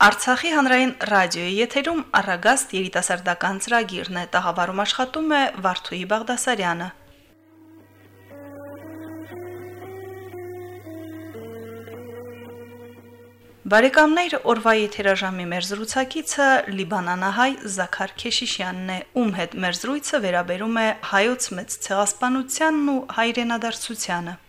Արցախի հանրային ռադիոյի եթերում առագաստ երիտասարդական ծրագիրն է տաղավարում աշխատում է Վարդուհի Բաղդասարյանը։ Բարեկամներ, օրվա եթերաժամի մեր զրուցակիցը Լիբանանահայ Զաքար Քեշիշյանն է, ում հետ մեր զրույցը վերաբերում է հայոց մեծ ցեղասպանությանն ու հայրենադարձությանը։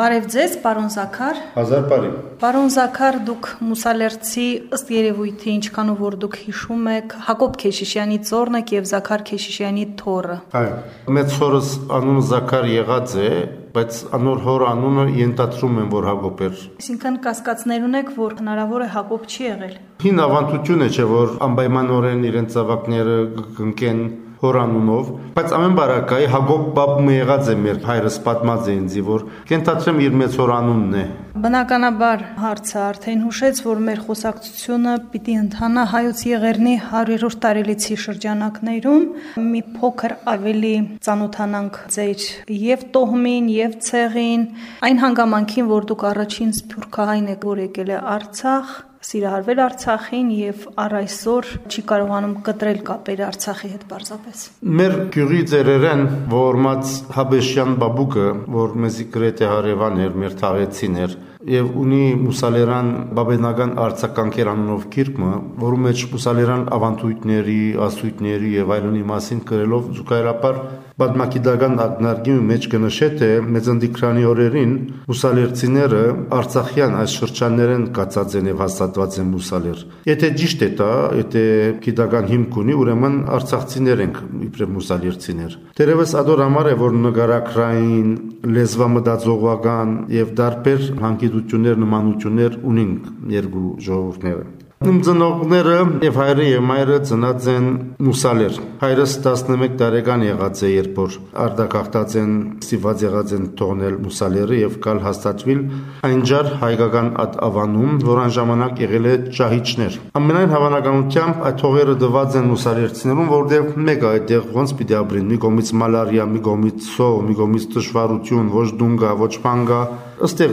Բարև ձեզ, պարոն Զաքար։ Հազար բարի։ Պարոն Զաքար, դուք Մուսալերցի ըստ երևույթի ինչքանով որ դուք հիշում եք Հակոբ Քեշիշյանի ծորն եք եւ Զաքար Քեշիշյանի թոռը։ Այո։ Մեծ հորս անունը Զաքար եղած է, բայց անոր հոր անունը ենթադրում են որ Հակոբ էր։ Այսինքն կասկածներ ունեք, որ հնարավոր է Հակոբ չի եղել։ Հին ավանդություն է, չէ՞ որ անպայմանորեն իրենց ավակները կընկեն հորանունով, բայց ամեն բարակայի Հակոբ Բաբը եղած է մեր հայրս պատմած է ինձ, որ կենթացրեմ իր մեծ հորանունն է։ Բնականաբար հարցը արդեն հուշեց, որ մեր խոսակցությունը պիտի ընթանա հայոց եղերնի 100-րդ տարելիցի շրջանակներում, մի փոքր ավելի ծանոթանանք ձեր եւ տոհմին եւ ցեղին, այն հանգամանքին, որ դուք առաջին սփյուռքահայն եք, որ եկել է Արցախ, սիրահարվել Արցախին եւ առ այսօր չի կարողանում կտրել կապեր Արցախի հետ պարզապես։ Մեր գյուղի ծերերեն որմած Հաբեշյան բաբուկը, որ մեզի գրեթե հարևան էր, մեր թաղեցին էր, եւ ունի մուսալերան բաբենական արցականքեր անունով գիրքը, որու մեջ մուսալերան ավանդույթների, ասույթների եւ այլնի մասին գրելով զուգահեռաբար Բադմակիդական ակնարկի մեջ կնշե թե մեծնդիկրանի օրերին մուսալերցիները Արցախյան այս շրջաններեն կացած են եւ հաստատված են մուսալեր։ Եթե ճիշտ է դա, եթե գիտական հիմք ունի, ուրեմն արցախցիներ ենք իբրև մուսալերցիներ։ Դերևս ադոր համար է որ նկարակրային, լեզվամտածողական եւ դարբեր հանգիտություններ, նմանություններ ունենք երկու ժողովուրդները։ Իմ ծնողները եւ հայրը եւ մայրը ծնած են մուսալեր։ Հայրս 11 տարեկան եղած է, երբ որ արդակախտած են, ստիված եղած են թողնել մուսալերը եւ կալ հաստատվել այնջար հայկական ավանում, որան ժամանակ եղել է ճահիճներ։ Ամենայն հավանականությամբ այդ թողերը դված են մուսալերցիներուն, որտեղ մեկը այդտեղ ոնց պիտի ապրին՝ մի կողմից մալարիա, մի կողմից սով, մի կողմից դժվարություն, ոչ դունգա, ոչ փանգա, ըստեղ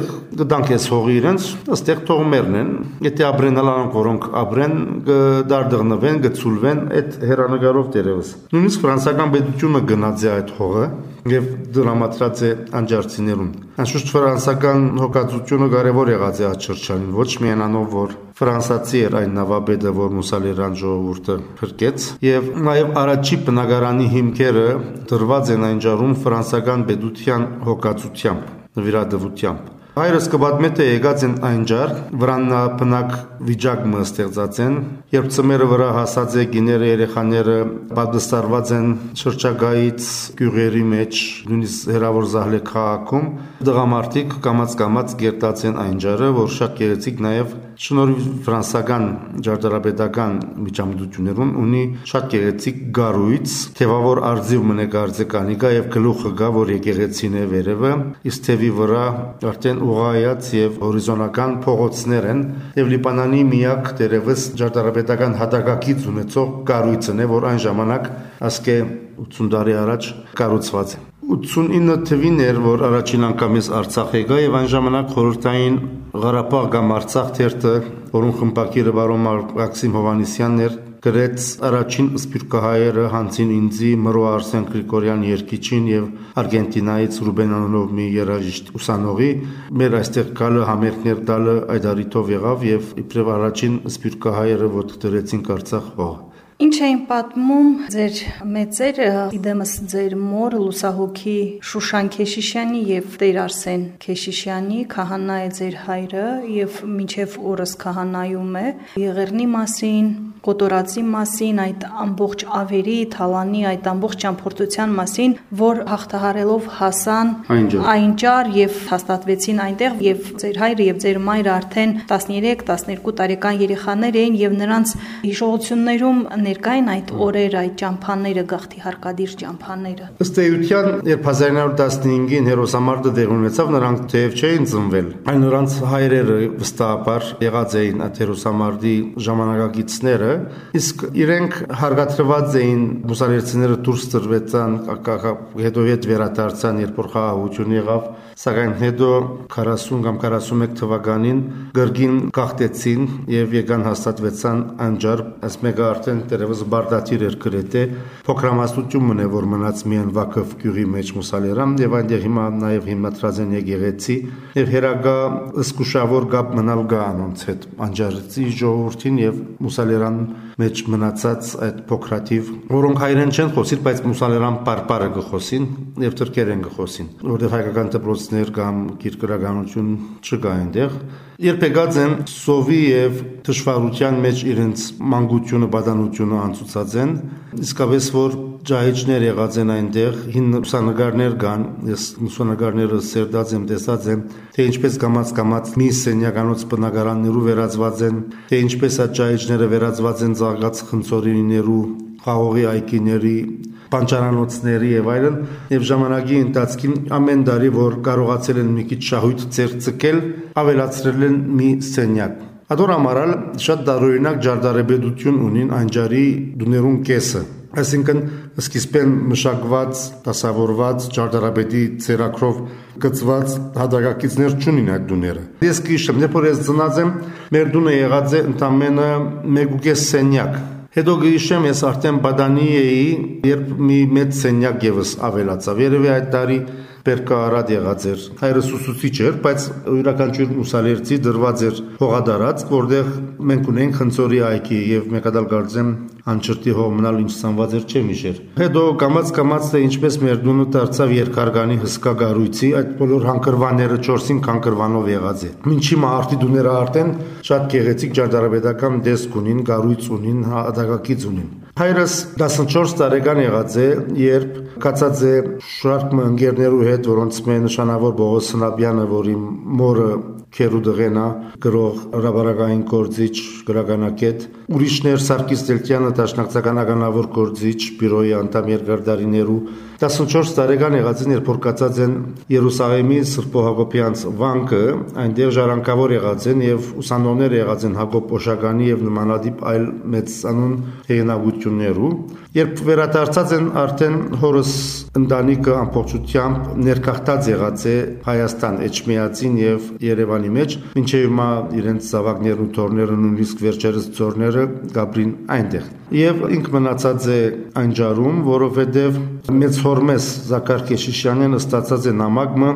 դանք ես հողի իրենց, ըստեղ թողումերն են։ Եթե ապրենալանք, որոնք ապրեն, դարդղնվեն, գծուլվեն այդ հերանագարով դերևս։ Նույնիսկ ֆրանսական պետությունը գնաց է այդ հողը եւ դրամատրած է անջարցիներուն։ Անշուշտ ֆրանսական հոգացությունը կարևոր եղած է այդ շրջանին, ոչ միայն անով որ ֆրանսացի էր այն նավաբեդը, որ մուսալերան ժողովուրդը փրկեց, եւ նաեւ առաջի բնակարանի հիմքերը դրված են այն ջարում ֆրանսական պետության հոգացությամբ նվիրատվությամբ։ Հայրս կպատմեթե եկած են այն ջար, վրաննա բնակ վիճակը ստեղծած են, երբ ծմերը վրա հասած է գիները երեխաները պատվստարված են շրջագայից գյուղերի մեջ, նույնիսկ հերավոր զահլե քաղաքում, դղամարդիկ կամած կամած գերտած են այն ջարը, որ շատ գեղեցիկ նաև շնորհիվ ֆրանսական ջարդարապետական միջամտություններուն ունի շատ գեղեցիկ գարույց, թևավոր արձիվ մնե գարձեկանի կա եւ գլուխը գա, որ եկեղեցին է վերևը, իսկ թևի վրա արդեն ուղղայած եւ հորիզոնական փողոցներ են եւ Լիբանանի միակ դերևս ջարդարապետական հատակակից ունեցող գարույցն է, որ այն ժամանակ ասկե 80 տարի առաջ կառուցված է 89 թվին էր, որ առաջին անգամ ես Արցախ եկա եւ այն ժամանակ խորհրդային Ղարաբաղ կամ Արցախ թերթը, որոնց խմբակիրը բարոն Մաքսիմ Հովանիսյանն էր, գրեց առաջին սպիրկահայերը հանցին ինձի Մրո Արսեն Գրիգորյան երկիչին եւ Արգենտինայից Ռուբեն անունով մի երաժիշտ ուսանողի մեր այստեղ գալը համերգներ տալը այդ արիթով եղավ եւ իբրև առաջին սպիրկահայերը որ դրեցին Արցախ հող Ինչ էին պատմում ձեր մեծերը, իդեմս ձեր մոր Լուսահոգի Շուշան Քեշիշյանի եւ Տեր Արսեն Քեշիշյանի քահանա է ձեր հայրը եւ մինչեւ օրս քահանայում է Եղեռնի մասին, կոտորածի մասին, այդ ամբողջ ավերի, թալանի, այդ ամբողջ ճամփորդության մասին, որ հաղթահարելով հասան այնճար եւ հաստատվեցին այնտեղ եւ ձեր հայրը եւ ձեր մայրը արդեն 13-12 տարեկան երեխաներ էին եւ նրանց հիշողություններում ներկային այդ օրեր, այդ ճամփաները, գաղթի հարկադիր ճամփաները։ Ըստ էության, երբ 1915-ին հերոսամարտը դեղ ունեցավ, նրանք թեև չէին ծնվել, այլ նրանց հայրերը վստահաբար եղած էին այդ հերոսամարտի ժամանակակիցները, իսկ իրենք հարգադրված էին մուսալերցիները դուրս տրվեցան, հետո հետ վերադարձան, երբ որ խաղաղություն եղավ, սակայն հետո 40 կամ 41 թվականին գրգին գաղտեցին եւ եկան հաստատվեցան անջար, այս մեկը արդեն դերևս բարդատիր էր գրեթե փոքրամասնություն մնե որ մնաց միայն Վակով գյուղի մեջ մուսալերամ եւ այնտեղ հիմա նաեւ հիմնադրած են եկեղեցի եւ հերագա սկուշավոր գապ մնալ գա անոնց հետ անջարցի ժողովրդին եւ մուսալերան մեջ մնացած այդ փոքրատիվ որոնք հայերեն չեն խոսիլ բայց մուսալերան պարպարը գխոսին եւ թրքերեն գխոսին որովհետեւ հայկական դպրոցներ կամ գիրկրականություն չկա այնտեղ Երբ եկած են սովի եւ թշվառության մեջ իրենց մանկությունը, բադանությունը անցուցած են, իսկապես որ ջահիջներ եղած են այնտեղ, հին ուսանագարներ կան, ես ուսանագարները սերդած եմ, տեսած եմ, թե ինչպես կամած կամած մի սենյականոց բնակարաններու վերածված են, թե ինչպես այդ ջահիջները վերածված են զարգաց խնձորիներու, խաղողի այգիների, պանճարանոցների եւ այլն եւ ժամանակի ընթացքին ամեն տարի որ կարողացել են մի քիչ շահույթ ծերծկել ավելացրել են մի սենյակ Ադոր ամարալ շատ դարօրինակ ջարդարեբեդություն ունին անջարի դուներուն կեսը այսինքն սկիզբեն մշակված, դասավորված ջարդարաբեդի ցերակրով գծված հադագակիցներ չունին այդ դուները։ Ես գիշեմ, երբ որ ես ծնած եմ, մեր դունը եղած է ընդամենը 1.5 սենյակ Հետո գիշեմ ես արդեն բադանի էի, երբ մի մեծ սենյակ եւս ավելացավ։ Երևի այդ տարի Պերկա արադ եղած էր։ Հայրս ուսուցիչ էր, բայց յուրաքանչյուր ուսալերցի դրված էր հողադարած, որտեղ մենք ունենք խնձորի այգի եւ մեկադալ կարծեմ անչրտի հողմնալ ինչ սանված էր չեմ իշեր։ Հետո կամած կամած թե ինչպես մեր դունը դարձավ երկարգանի հսկա գառույցի, այդ բոլոր հանկրվանները 4-ին հանկրվանով եղած է։ Մինչի մարտի դուները արդեն շատ գեղեցիկ ջարդարաբեդական դեսք ունին, գառույց ունին, հադակակից ունին։ Հայրս 14 տարեկան եղած է, երբ կացած է շարք ընկերներու հետ, որոնց մե նշանավոր Բողոս Սնապյանը, որի մորը Քերու դղենա, գրող, հրաբարակային կորձիչ, գրականակետ, ուրիշներ Սարգիս Դելտյանը, դաշնակցական ականավոր կորձիչ, բյուրոյի անդամ երկարդարիներու 14 տարեկան եղածին երբ որ կացած են Երուսաղեմի Սրբո Հակոբյանց վանքը, այնտեղ ժառանգավոր եղած են եւ ուսանողներ եղած են Հակոբ Օշականի եւ նմանատիպ այլ մեծանուն հեղինակություններու, երբ վերադարձած են արդեն հորս ընտանիքը ամբողջությամբ ներկախտած եղած է Հայաստան Էջմիածին եւ Երևանի մեջ, ինչեւ հիմա իրենց զավակներն ու թորները նույնիսկ վերջերս ծորները գաբրին այնտեղ։ Եվ ինք մնացած է այն ջարում, որովհետեւ մեծ հորմես Զաքար Քեշիշյանեն ստացած է նամակը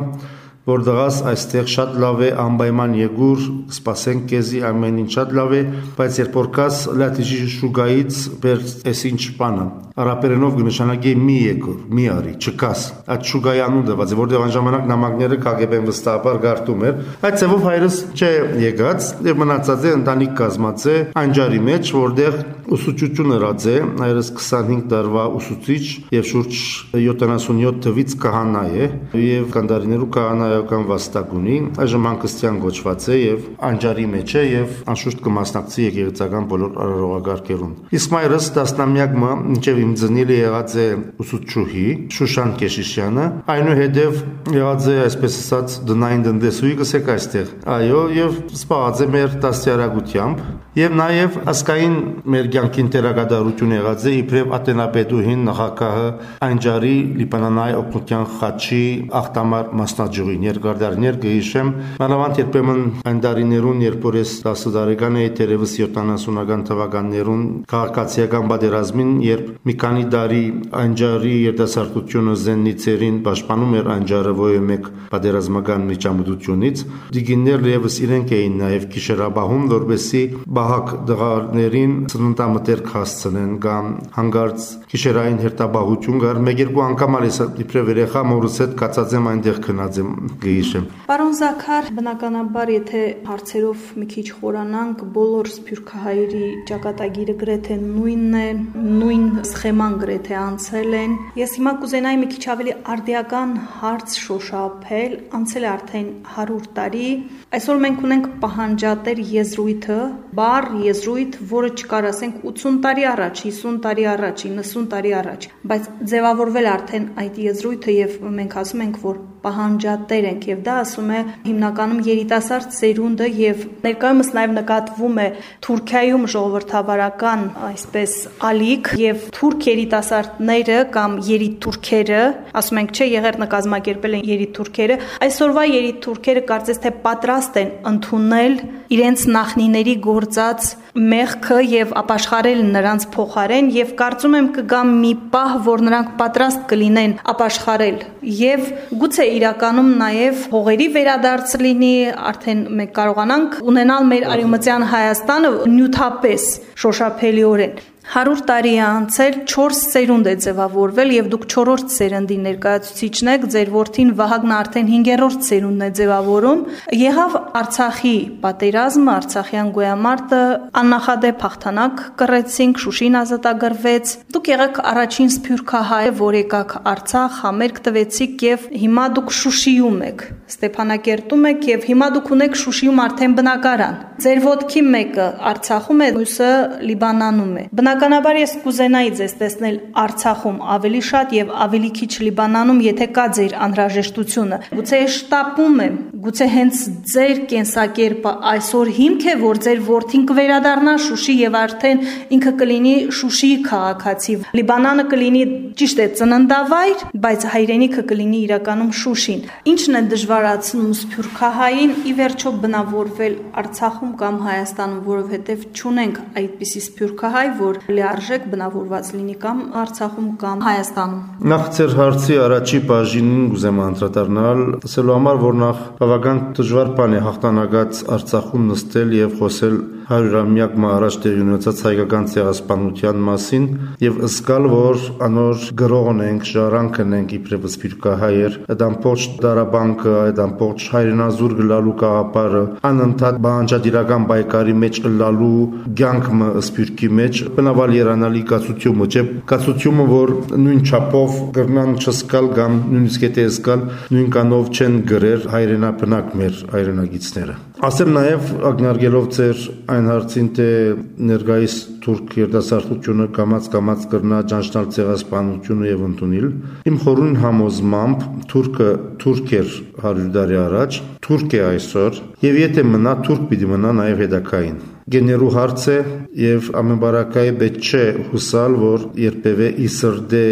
որ դղաս այստեղ շատ լավ է անպայման եկուր, սպասենք քեզի ամեն ինչ շատ լավ է, բայց երբ որ կաս լատիժի շուգայից բեր էս ինչ բանը, արաբերենով կնշանակի մի եկուր, մի արի, չկաս։ Այդ շուգայանու դված է, որտեղ այն ժամանակ նամակները KGB-ն վստահաբար գարտում էր։ Այդ ծևով հայրս չէ եկած եւ մնացած է ընտանիք կազմած է անջարի մեջ, որտեղ ուսուցչություն ըրած է, հայրս 25 տարվա ուսուցիչ եւ շուրջ 77 թվից կահանա է եւ կանդարիներու կահանա հայկական վաստակ ունի, այժմ հանգստյան գոչված է եւ անջարի մեջ է եւ անշուշտ կմասնակցի եկեղեցական բոլոր արարողագարկերուն։ Իսկ մայրս տասնամյակը մինչեւ իմ ծնիլը եղած է ուսուցչուհի Շուշան Կեշիշյանը, այնուհետև եղած է այսպես ասած դնային դնդեսուի կսեք այստեղ։ Այո, եւ սպառած է մեր դաստիարակությամբ Եվ նաև ասկային մեր ցանկին տեղակատարություն եղած է իբրև Աթենապետուհին նախագահը Անջարի Լիբանանայ օկտյան խաչի ախտամար մասնաճյուղին երկարդարներ գիշեմ մանավանդ երբեմն այն դարիներուն երբ որ ես 10 տարեկան էի դերևս 70-ական թվականներուն քաղաքացիական պատերազմին երբ մի քանի տարի Անջարի երդասարտությունը Զեննիցերին պաշտպանում էր Անջարը ոյե մեկ պատերազմական միջամտությունից դիգիններն եւս իրենք էին նաև քիշերաբահում որբեսի բահակ դղարներին ծննդամտերք հասցնեն կամ հանգարց քիշերային հերթաբահություն կար մեկ երկու անգամ ալիս իբրև երեխա մորուս հետ կացած եմ այնտեղ քնած եմ գիշեմ։ Պարոն Զաքար, բնականաբար եթե հարցերով մի քիչ խորանանք, բոլոր սփյուռքահայերի ճակատագիրը գրեթե նույնն է, նույն սխեման գրեթե անցել են։ Ես հիմա կուզենայի մի քիչ ավելի արդիական հարց շոշափել, անցել արդեն 100 տարի։ Այսօր մենք ունենք պահանջատեր եզրույթը, բա բառ, եզրույթ, որը չկար, ասենք 80 տարի առաջ, 50 տարի առաջ, 90 տարի առաջ, բայց ձևավորվել արդեն այդ եզրույթը եւ մենք ասում ենք, որ պահանջատեր ենք եւ դա ասում է հիմնականում երիտասարդ սերունդը եւ ներկայումս նաեւ նկատվում է Թուրքիայում ժողովրդավարական այսպես ալիք եւ թուրք երիտասարդները կամ երիտթուրքերը, ասում ենք չէ, եղերնը կազմակերպել են երիտթուրքերը, այսօրվա երիտթուրքերը կարծես թե պատրաստ են ընդունել իրենց նախնիների գործած մեղքը եւ ապաշխարել նրանց փոխարեն եւ կարծում եմ կգա մի պահ, որ նրանք պատրաստ կլինեն ապաշխարել եւ գուցե իրականում նաեւ հողերի վերադարձ լինի, արդեն մենք կարողանանք ունենալ մեր արևմտյան Հայաստանը նյութապես շոշափելիորեն 100 տարի է անցել 4 սերունդ է ձևավորվել եւ դուք 4-րդ սերնդի ներկայացուցիչն եք, ձեր որդին Վահագնը արդեն 5-րդ սերունդն է ձևավորում։ Եղավ Արցախի պատերազմը, Արցախյան գոյամարտը, աննախադեպ հաղթանակ կռեցինք, Շուշին ազատագրվեց։ Դուք եղեք առաջին սփյուռքահայը, որ եկաք Արցախ, համերգ տվեցիք եւ հիմա դուք Շուշիում եք, Ստեփանակերտում եք եւ հիմա դուք ունեք Շուշիում արդեն բնակարան։ Ձեր ոտքի մեկը Արցախում է, մյուսը Լիբանանում է։ Բնակ Բնականաբար ես կուզենայի ձեզ տեսնել Արցախում ավելի շատ եւ ավելի քիչ Լիբանանում, եթե կա ձեր անհրաժեշտությունը։ Գուցե շտապում եմ, գուցե հենց ձեր կենսակերպը այսօր հիմք է, որ ձեր ворթին կվերադառնա Շուշի եւ արդեն ինքը կլինի Շուշիի քաղաքացի։ Լիբանանը կլինի ճիշտ է ծննդավայր, բայց հայրենիքը կլինի իրականում Շուշին։ Ինչն է դժվարացնում Սփյուռքահային ի վերջո բնավորվել Արցախում կամ Հայաստանում, որովհետեւ չունենք այդպիսի Սփյուռքահայ, որ լիարժեք բնավորված լինի կամ Արցախում կամ Հայաստանում։ Նախ ծեր հարցի առաջի բաժինին կուզեմ անդրադառնալ, ասելու համար, որ նախ բավական դժվար բան է հաղթանակած Արցախում նստել եւ խոսել 100-ամյակ առաջ տեղի ունեցած հայկական ցեղասպանության մասին եւ զգալ, որ անոր գրողն ենք, ժառանգն ենք իբրև սպիրկահայեր, այդ ամբողջ դարաբանկը, այդ ամբողջ հայրենազուր գլալու կաղապարը, անընդհատ բանջադիրական բայկարի մեջ լալու ցանկը սպիրկի մեջ, բնավալ երանալի կացությունը, չէ, կացությունը, որ նույն չափով կրնան չսկալ կամ նույնիսկ եթե զգալ նույն կանով չեն գրեր հայրենաբնակ մեր հայրենագիցները։ Ասեմ նաև ակնարկելով ձեր այն հարցին, թե ներկայիս թուրք երդասարտությունը կամած կամած կրնա ճանչնալ ցեղասպանությունը եւ ընդունել։ Իմ խորուն համոզմամբ թուրքը թուրք էր 100 տարի առաջ, թուրք է այսօր, եւ եթե մնա թուրք պիտի մնա նաև հետակային գեներու հարց է եւ ամենբարակայի պետք չէ հուսալ որ երբևէ իսրդե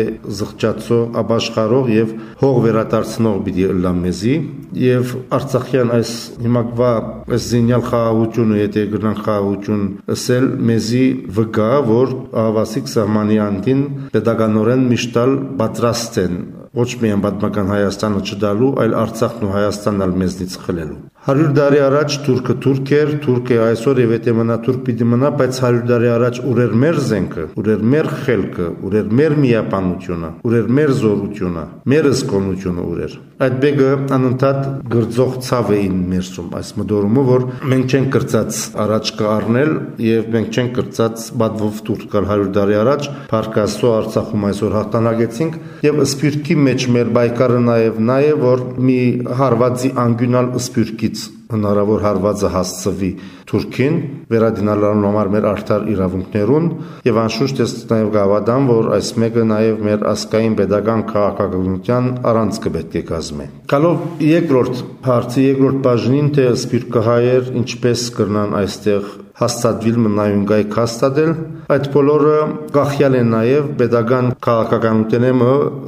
զղջացո աբաշխարող եւ հող վերադարձնող պիտի լա մեզի եւ արցախյան այս հիմակվա այս զինյալ խաղաղությունը եթե գնան խաղաղություն ասել մեզի վգա որ ավասիկ սահմանի անդին pedagoganորեն միշտալ պատրաստ են ոչ միայն պատմական Հայաստանը չդալու, այլ Արցախն ու Հայաստանն ալ մեզնից խլելու։ 100 տարի առաջ թուրքը թուրք էր, թուրքը այսօր եւ եթե մնա թուրք պիտի մնա, բայց 100 տարի առաջ ուրեր մեր զենքը, ուրեր մեր խելքը, ուրեր մեր միապանությունը, ուրեր մեր զորությունը, մեր զգոնությունը ուրեր։ Այդ բեգը անընդհատ գրծող ցավ էին մերսում այս մդորումը, որ մենք չենք կրծած առաջ կառնել եւ մենք չենք կրծած բադվով թուրք կար 100 տարի առաջ, Փարքասո Արցախում այսօր հաղթանակեցինք եւ սպիրտի մեջ մեր բայկարը նաեւ նա է, որ մի հարվածի անգյունալ սպիրտից հնարավոր հարվածը հասցվի Թուրքին վերադինալու համար մեր արդար իրավունքներուն եւ անշուշտ ես նաեւ գավադան որ այս մեկը նաեւ մեր ասկային pedagogan քաղաքականության առանցքը պետք է կազմի Կալով երկրորդ հարցի երկրորդ բաժնին թե սպիրկահայեր ինչպես կրնան այստեղ հաստատվել մնայուն գայք հաստատել այդ բոլորը գախյալ են նաև pedagogan քաղաքականությունը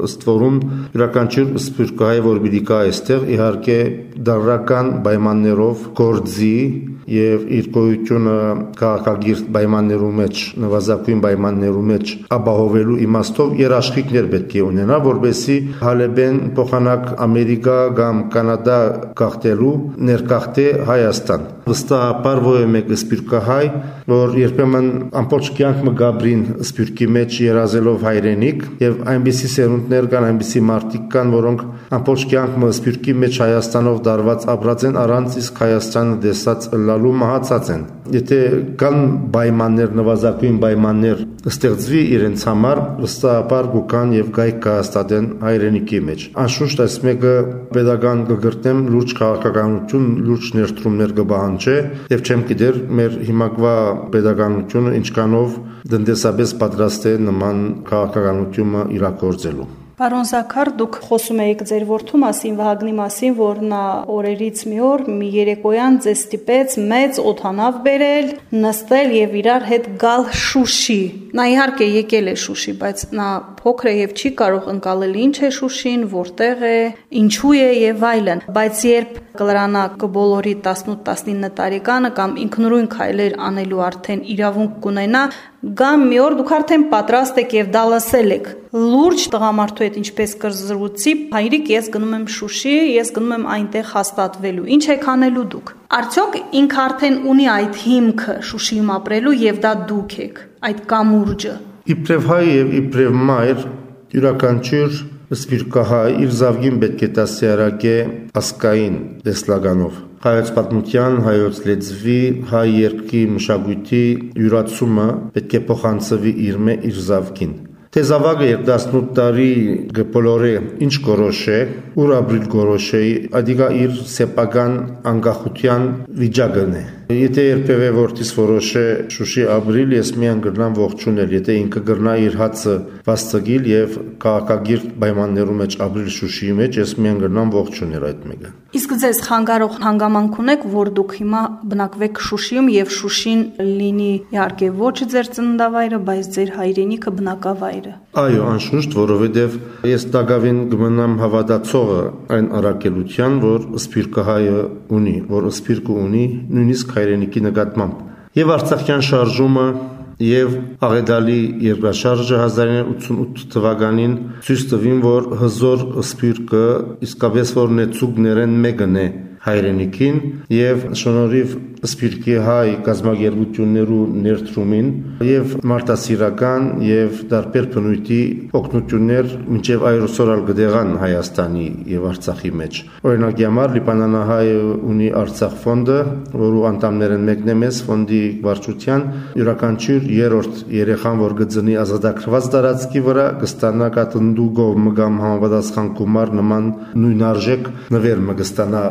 ըստ որում յուրաքանչյուր սպիրկահայ որ պիտի կա այստեղ իհարկե դարական պայմաններով գործի եւ իր գոյությունը քաղաքագիր պայմաններու մեջ նվազագույն պայմաններու մեջ ապահովելու իմաստով երաշխիքներ պետք է ունենա որբեսի հալեբեն փոխանակ ամերիկա կամ կանադա գաղթելու ներկախտե հայաստան վստահաբար ո մեկ սպիրկահայ որ երբեմն ամբողջ կյանք մը գաբրին սպիրկի մեջ երազելով հայրենիք եւ այնպիսի սերունդներ կան այնպիսի մարդիկ կան որոնք ամբողջ կյանք մը սպիրկի մեջ հայաստանով դարված ապրած են առանց իսկ հայաստանը դեսած գնալու մահացած են։ Եթե կան պայմաններ, նվազագույն պայմաններ ստեղծվի իրենց համար, վստահաբար գուկան եւ գայք կհաստատեն հայրենիքի մեջ։ Անշուշտ այս մեկը pedagogan կգրտեմ լուրջ քաղաքականություն, լուրջ ներդրումներ կբահանջե եւ չեմ գիտեր մեր հիմակվա pedagoganությունը ինչքանով դնդեսաբես պատրաստ է նման քաղաքականությունը իրակորձելու։ Պարոն Զաքար, դուք խոսում եք ձեր որդու մասին, Վահագնի մասին, որ նա օրերից մի օր մի երեկոյան ձեզ ստիպեց մեծ օթանավ բերել, նստել եւ իրար հետ գալ Շուշի։ Նա իհարկե եկել է Շուշի, բայց նա փոքր է եւ չի կարող ընկալել ինչ է Շուշին, որտեղ է, ինչու է եւ այլն։ Բայց երբ կլրանա կբոլորի 18-19 տարեկանը կամ ինքնուրույն քայլեր անելու արդեն իրավունք կունենա, գամ մի օր դուք արդեն պատրաստ եք եւ դա լսել եք։ Լուրջ տղամարդու հետ ինչպես կրզրուցի, հայրիկ ես գնում եմ Շուշի, ես գնում եմ այնտեղ հաստատվելու։ Ինչ եք անելու դուք։ Արդյոք ինքը արդեն ունի այդ հիմքը Շուշիում ապրելու եւ դա դուք եք, այդ կամուրջը։ Իբրև հայ եւ իբրև մայր յուրաքանչյուր սպիրկահայ իր զավգին պետք է տասյարակե ասկային դեսլագանով հայոց պատմության, հայոց լեզվի, հայ երկրի մշակույթի յուրացումը պետք է փոխանցվի իր մե իր զավգին։ Թեզավագը երբ 18 տարի գպոլորե ինչ գորոշե, ուր ապրիլ գորոշեի, ադիգա իր սեփական անկախության վիճակն է։ Եթե երբևէ որտիս որոշե Շուշի ապրիլ, ես միան գրնամ ողջունել, եթե ինքը գրնա իր հացը վաստակիլ եւ քաղաքագիր պայմաններում մեջ ապրիլ Շուշիի մեջ, ես միան գրնամ ողջունել այդ մեկը։ Իսկ ձեզ խանգարող հանգամանք ունեք, որ դուք հիմա բնակվեք Շուշիում եւ Շուշին լինի իհարկե ոչ ձեր ծննդավայրը, բայց ձեր հայրենիքը բնակավայրը։ Այո, անշուշտ, որովհետեւ ես դակավին կմնամ հավատացողը այն առաքելության, որ Սփյուռքը հայը ունի, որ Սփյուռքը ունի նույնիսկ հայրենիքի նկատմամբ։ Եվ Արցախյան շարժումը եւ Աղեդալի երկրաշարժը 1988 թվականին ցույց տվին, որ հզոր Սփյուռքը իսկապես որ նեցուկներեն մեկն է հայրենիքին եւ շնորհիվ սպիրկի հայ գազագերբություններու ներդրումին եւ մարտասիրական եւ դարբեր բնույթի օգնություններ մինչեւ այրոսորալ գդեղան Հայաստանի եւ Արցախի մեջ օրինակի համար Լիբանանահայ ունի Արցախ ֆոնդը որու անդամներն մեկն է մեզ ֆոնդի վարչության յուրաքանչյուր երրորդ երեխան որ գծնի ազատագրված տարածքի վրա կստանա կատնդու գոմ կամ համապատասխան գումար նման նույն արժեք նվեր մգստանա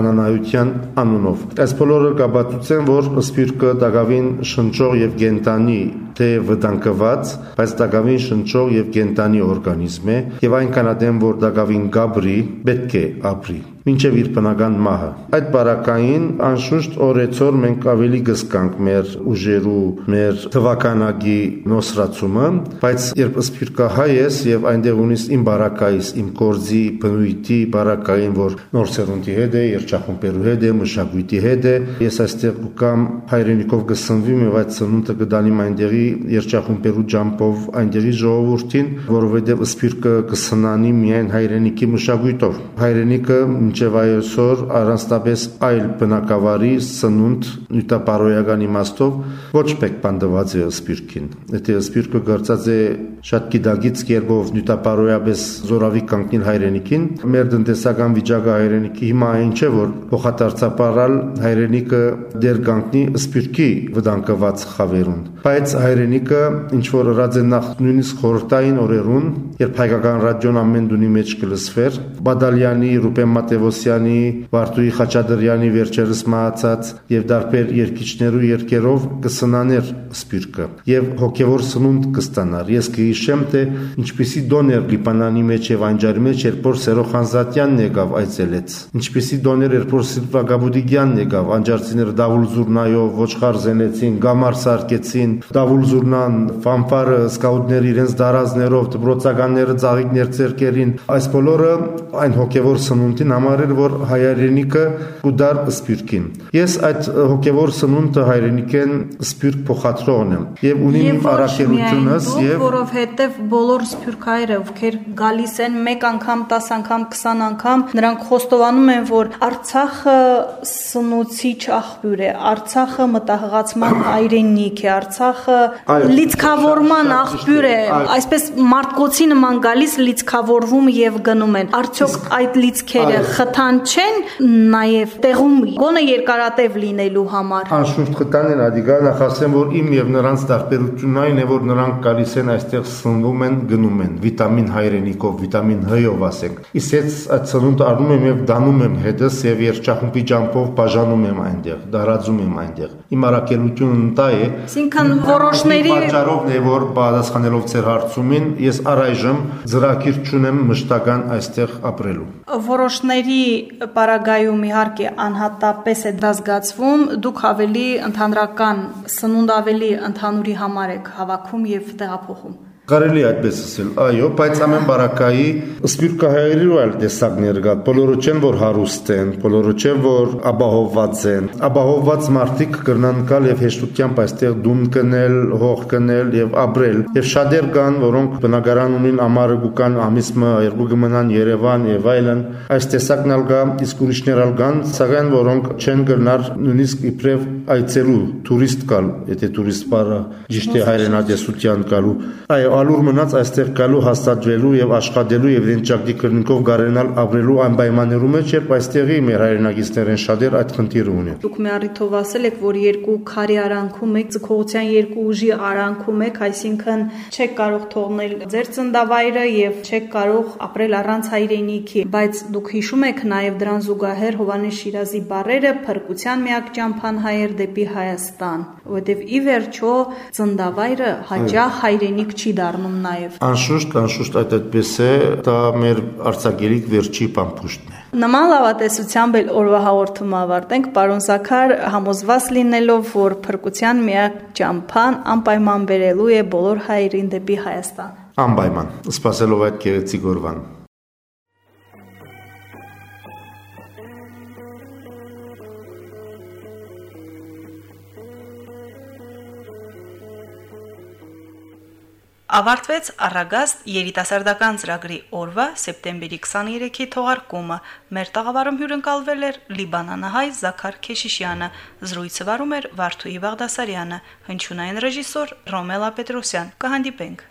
Լիբանանայության անունով այս բոլորը կապ հավատացության, որ սպիրկը դակավին շնչող եւ գենտանի թե վտանգված, բայց դակավին շնչող եւ գենտանի օրգանիզմ է եւ այնքան ադեմ որ դակավին գաբրի պետք է ապրի մինչև իր բնական մահը։ Այդ բարակային անշուշտ օրեցօր մենք ավելի գսկանք մեր ուժերու, մեր թվականագի նոսրացումը, բայց երբ սփյուռքա հայ ես եւ այնտեղ ունիս իմ բարակայից, իմ կորձի բնույթի բարակային, որ նոր սերունդի հետ է, երջախումբերու հետ է, մշակույթի հետ է, ես այստեղ կամ հայրենիքով կսնվիմ եւ այդ սնունդը կդանիմ այնտեղի երջախումբերու ջամփով այնտեղի ժողովրդին, որովհետեւ սփյուռքը կսնանի միայն հայրենիքի մշակույթով։ Հայրենիքը մինչև այսօր առանձնապես այլ բնակավարի սնունդ նյութապարոյական իմաստով ոչ մեկ բանդված է սպիրկին։ Եթե սպիրկը գործած է շատ գիտագից կերպով նյութապարոյաբես զորավի կանգնել հայրենիքին, մեր տնտեսական վիճակը հայրենիքի հիմա այն չէ, որ փոխադարձապարալ հայրենիքը դեր կանգնի սպիրկի վտանգված խավերուն։ Բայց հայրենիքը ինչ որ ըրած է նախ նույնիսկ խորհրդային օրերուն, երբ հայկական ռադիոն ամեն դունի մեջ կլսվեր, Բադալյանի, Ռուբեն Մատևոսյանի, Վարդուի Խաչատրյանի վերջերս մահացած եւ դարբեր երկիչներու երկերով կսնաներ սպիրկը եւ հոգեվոր սնունդ կստանար։ Ես կհիշեմ թե ինչպիսի դոներ Լիբանանի մեջ եւ Անջարի մեջ երբ որ Սերո Խանզատյանն եկավ այցելեց։ Ինչպիսի դոներ երբ որ Սիլվա Գաբուդիգյանն եկավ, անջարցիները Դավուլ Զուրնայով ոչխար զենեցին, գամար սարքեցին, Դավուլ Զուրնան, ֆանֆարը, սկաուտները իրենց դարազներով, դպրոցականները ծաղիկներ ցերկերին, այս բոլորը այն հոգեվոր սնունդին համար էր, որ հայրենիքը կուդար սպիրկին։ Ես այդ հոգեվոր սնունդը հայրենիքեն սպիրկ փոխադրողն եմ եւ ունիմ առաքելությունս եւ որովհետեւ բոլոր սպիրկայրը, ովքեր գալիս են 1 անգամ, 10 անգամ, 20 անգամ, նրանք խոստովանում են, որ Արցախը սնուցիչ աղբյուր է, Արցախը մտահղացման հայրենիք է, Արցախը լիցքավորման աղբյուր է, այսպես մարդկոցի նման գալիս լիցքավորվում եւ գնում են։ Արդյոք այդ լիցքերը խթան չեն նաև տեղում գոնե երկարատև լինելու համար։ Անշուշտ խթան են ադիգա նախասեմ որ իմ եւ նրանց տարբերությունն այն է որ նրանք գալիս են այստեղ սնվում են գնում են վիտամին հայրենիքով վիտամին Հ-ով ասենք իսկ ես այդ սնունդը առնում եմ եւ դանում եմ հետս եւ երջախումբի ջամփով բաժանում եմ այնտեղ դարածում եմ այնտեղ իմ արակելությունն ընտա է Այսինքն որոշների պատճառով է որ պատասխանելով ձեր հարցումին ես առայժմ ծրագիր չունեմ մշտական այստեղ ապրելու որոշների պարագայում իհարկե անհատապես է դա զգացվում դուք ավելի ընդհանրական սնունդ ավելի ընդհանուրի համար եք հավաքում եւ տեղափոխում Կարելի այդպես ասել, այո, բայց ամեն բարակայի սպիրկահայերու այլ տեսակներ կա։ Բոլորը չեն որ հարուստ են, բոլորը չեն որ ապահովված են։ Ապահովված մարդիկ կրնան գալ եւ հեշտությամբ այստեղ դուն կնել, հող կնել եւ ապրել։ Եվ շատեր կան, որոնք բնակարան ունին ամառը գուկան ամիսը երկու կմնան Երևան եւ այլն։ Այս տեսակն ալ կա, իսկ ուրիշներ ալ կան, սակայն որոնք չեն կրնար նույնիսկ իբրև այցելու տուրիստ կալ, եթե տուրիստ բարը ճիշտ է հայրենատեսության գալու։ Այո, ալուր մնաց այստեղ գալու հաստատվելու եւ աշխատելու եւ իրեն ճակտի կրնիկով գարենալ ապրելու այն պայմաններում մեջ, երբ այստեղի մեր հայրենագիստերեն շատեր այդ խնդիրը ունեն։ Դուք մի առիթով ասել եք, որ երկու քարի արանքում եք, ցկողության երկու ուժի արանքում եք, այսինքն չեք կարող թողնել ձեր ծնդավայրը եւ չեք կարող ապրել առանց հայրենիքի, բայց դուք հիշում եք նաեւ դրան զուգահեռ Հովանես Շիրազի բարերը փրկության միակ ճամփան հայեր դեպի Հայաստան, որովհետեւ ի վերջո ծնդավայրը հաճախ հայրենիք չի դառնում նաև։ Անշուշտ, անշուշտ այդ այդպես է, դա մեր արցագերիկ վերջի պամփուշտն է։ Նման լավատեսությամբ էլ օրվա հաղորդումը ավարտենք պարոն Զաքար համոզված լինելով, որ փրկության միակ ճամփան անպայման վերելու է բոլոր հայրին դեպի Հայաստան։ Անպայման, սпасելով այդ գեղեցիկ օրվան։ Ավարտվեց Արագաստ երիտասարդական ծրագրի օրվա սեպտեմբերի 23-ի թողարկումը։ Մեր տաղավարում հյուրընկալվել էր Լիբանանահայ Զաքար Քեշիշյանը, զրույցը վարում էր Վարդուհի Բաղդասարյանը, հնչյունային ռեժիսոր Ռոմելա Պետրոսյան։ Կհանդիպենք